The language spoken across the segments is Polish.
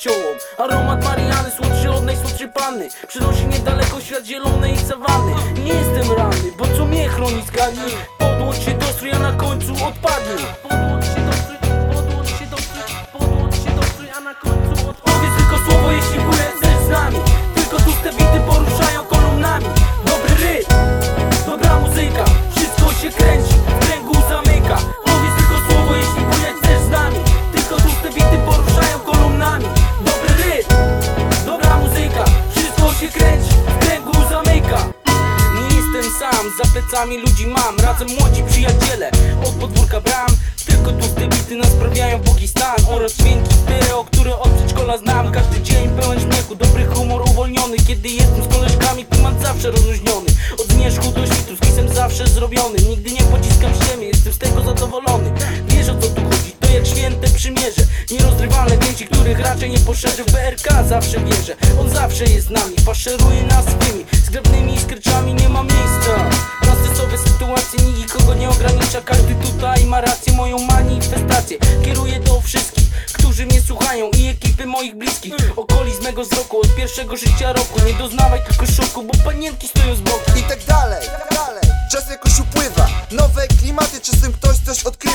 ciołom Aromat mariany, słodszy od najsłodszej panny Przynosi niedaleko świat zielonej sawanny. Nie jestem ranny, bo co mnie chroni z Podłącz się do strój, a na końcu odpadnie Podłącz się do strój, podłącz się do strój Podłącz się do strój, a na końcu odpadnie Powiedz tylko słowo, jeśli chcesz z nami sam, za plecami ludzi mam. Razem młodzi przyjaciele, od podwórka bram. Tylko tu te bity nas sprawiają bogi stan. Oraz dźwięki stereo, które od przedszkola znam. Każdy dzień pełen śmiechu, dobry humor uwolniony. Kiedy jestem z koleżkami, klimat zawsze rozluźniony. Od zmierzchu do świtu, z kisem zawsze zrobiony. Nigdy nie pociskam ziemię, jestem z tego zadowolony. Wiesz o co tu chodzi, to jak święte przymierze Nierozrywalne więzi, których raczej nie poszerzę W BRK zawsze wierzę, on zawsze jest z nami. Faszeruje nas swymi zgrabnymi skryczami Nie ma miejsca. Na stresowe sytuacje Nikogo nie ogranicza, każdy tutaj ma rację Moją manifestację kieruję do wszystkich Którzy mnie słuchają i ekipy moich bliskich. Okolic mego wzroku od pierwszego życia roku. Nie doznawaj tylko szoku, bo panienki stoją z boku. I tak dalej, tak dalej. Czas jakoś upływa. Nowe klimaty, czasem ktoś coś odkrywa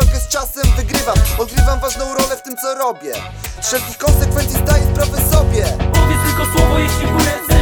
walkę z czasem wygrywam. Odgrywam ważną rolę w tym co robię. Wszelkich konsekwencji zdaję sprawę sobie. Powiedz tylko słowo jeśli pójdę